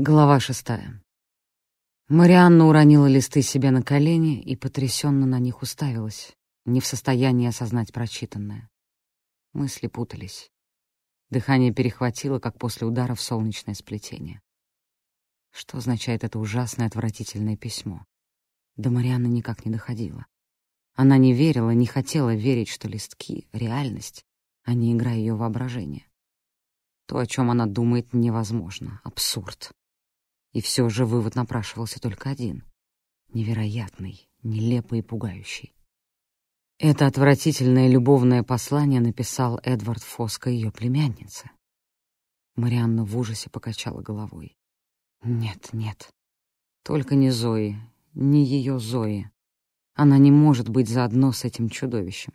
Глава шестая. Марианна уронила листы себе на колени и потрясенно на них уставилась, не в состоянии осознать прочитанное. Мысли путались. Дыхание перехватило, как после удара в солнечное сплетение. Что означает это ужасное отвратительное письмо? До Марианны никак не доходило. Она не верила, не хотела верить, что листки — реальность, а не игра ее воображения. То, о чем она думает, невозможно. Абсурд. И все же вывод напрашивался только один. Невероятный, нелепый и пугающий. Это отвратительное любовное послание написал Эдвард Фоско ее племяннице. Марианна в ужасе покачала головой. Нет, нет. Только не Зои, не ее Зои. Она не может быть заодно с этим чудовищем.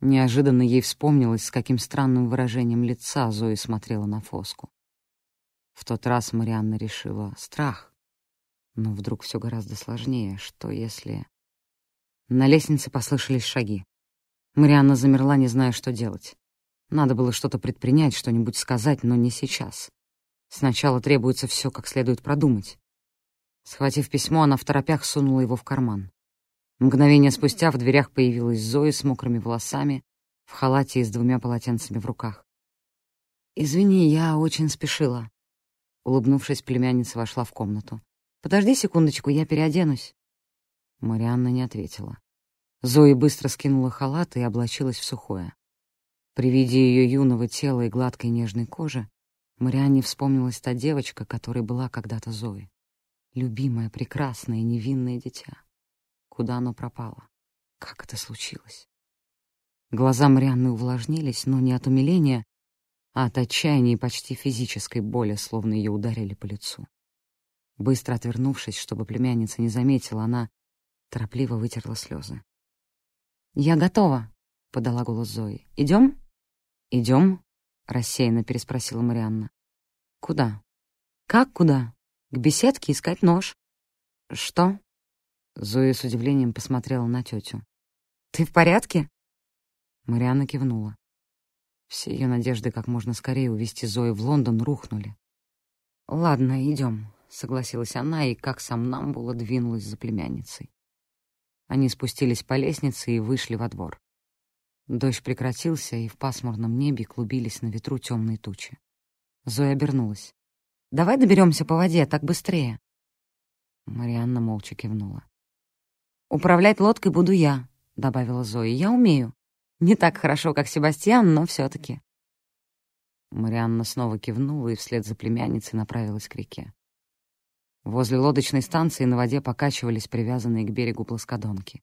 Неожиданно ей вспомнилось, с каким странным выражением лица Зои смотрела на Фоску. В тот раз Марианна решила страх. Но вдруг все гораздо сложнее. Что если... На лестнице послышались шаги. Марианна замерла, не зная, что делать. Надо было что-то предпринять, что-нибудь сказать, но не сейчас. Сначала требуется все как следует продумать. Схватив письмо, она в торопях сунула его в карман. Мгновение спустя в дверях появилась Зоя с мокрыми волосами, в халате и с двумя полотенцами в руках. «Извини, я очень спешила», Улыбнувшись, племянница вошла в комнату. «Подожди секундочку, я переоденусь». Марианна не ответила. Зои быстро скинула халат и облачилась в сухое. При виде ее юного тела и гладкой нежной кожи Марианне вспомнилась та девочка, которой была когда-то Зои. Любимое, прекрасное, невинное дитя. Куда оно пропало? Как это случилось? Глаза Марианны увлажнились, но не от умиления, а от отчаяния и почти физической боли, словно ее ударили по лицу. Быстро отвернувшись, чтобы племянница не заметила, она торопливо вытерла слезы. «Я готова», — подала голос Зои. «Идем?» «Идем?» — рассеянно переспросила Марианна. «Куда?» «Как куда? К беседке искать нож». «Что?» Зоя с удивлением посмотрела на тетю. «Ты в порядке?» Марианна кивнула. Все ее надежды как можно скорее увезти Зою в Лондон рухнули. «Ладно, идем», — согласилась она и, как сам Намбула, двинулась за племянницей. Они спустились по лестнице и вышли во двор. Дождь прекратился, и в пасмурном небе клубились на ветру темные тучи. Зоя обернулась. «Давай доберемся по воде, так быстрее». Марианна молча кивнула. «Управлять лодкой буду я», — добавила Зоя. «Я умею». Не так хорошо, как Себастьян, но все таки Марианна снова кивнула и вслед за племянницей направилась к реке. Возле лодочной станции на воде покачивались привязанные к берегу плоскодонки.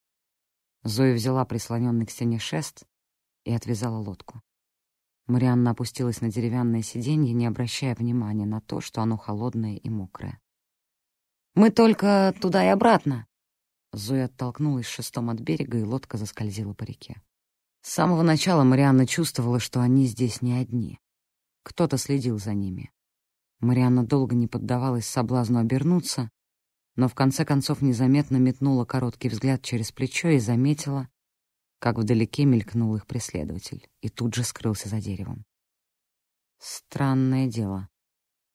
Зоя взяла прислоненный к стене шест и отвязала лодку. Марианна опустилась на деревянное сиденье, не обращая внимания на то, что оно холодное и мокрое. «Мы только туда и обратно!» Зоя оттолкнулась шестом от берега, и лодка заскользила по реке. С самого начала Марианна чувствовала, что они здесь не одни. Кто-то следил за ними. Марианна долго не поддавалась соблазну обернуться, но в конце концов незаметно метнула короткий взгляд через плечо и заметила, как вдалеке мелькнул их преследователь и тут же скрылся за деревом. Странное дело.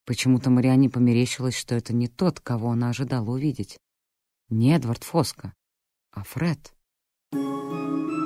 Почему-то Марианне померещилось, что это не тот, кого она ожидала увидеть. Не Эдвард Фоско, а Фред. Thank.